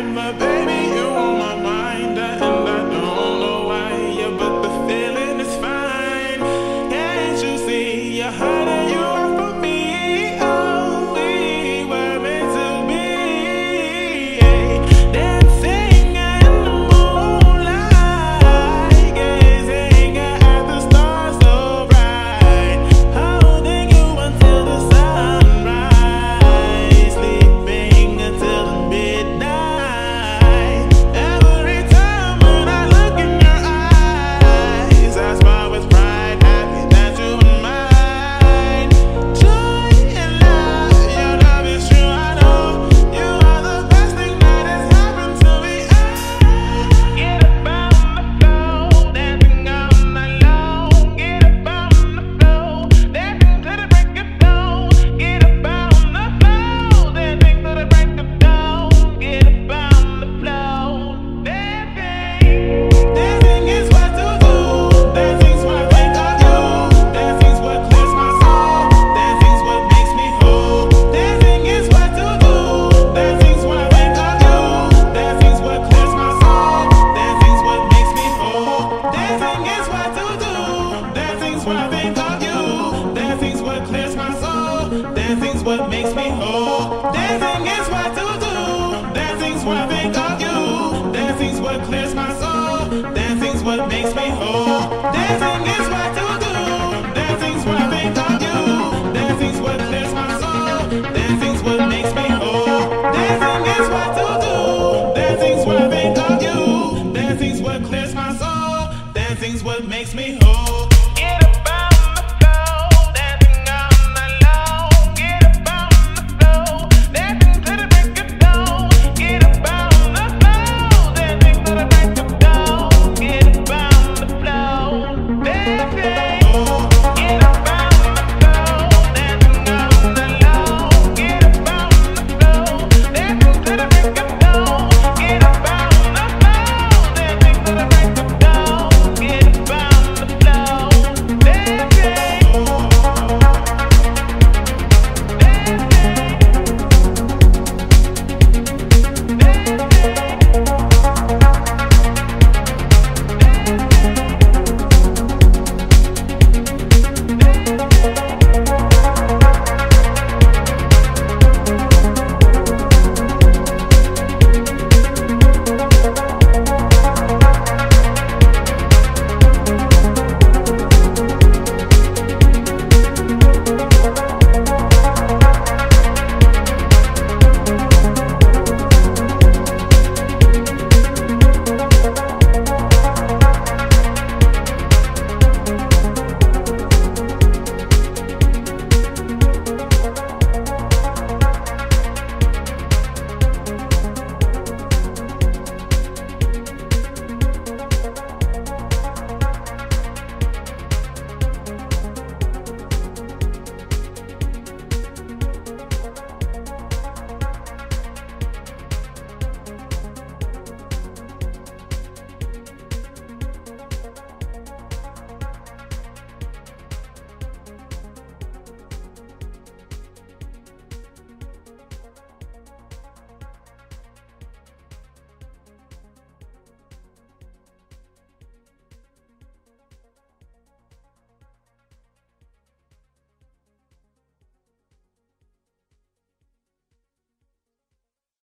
I'm baby. Dancing's what make argues, dancing's what clears my soul. Dancing's what makes me whole. Dancing is what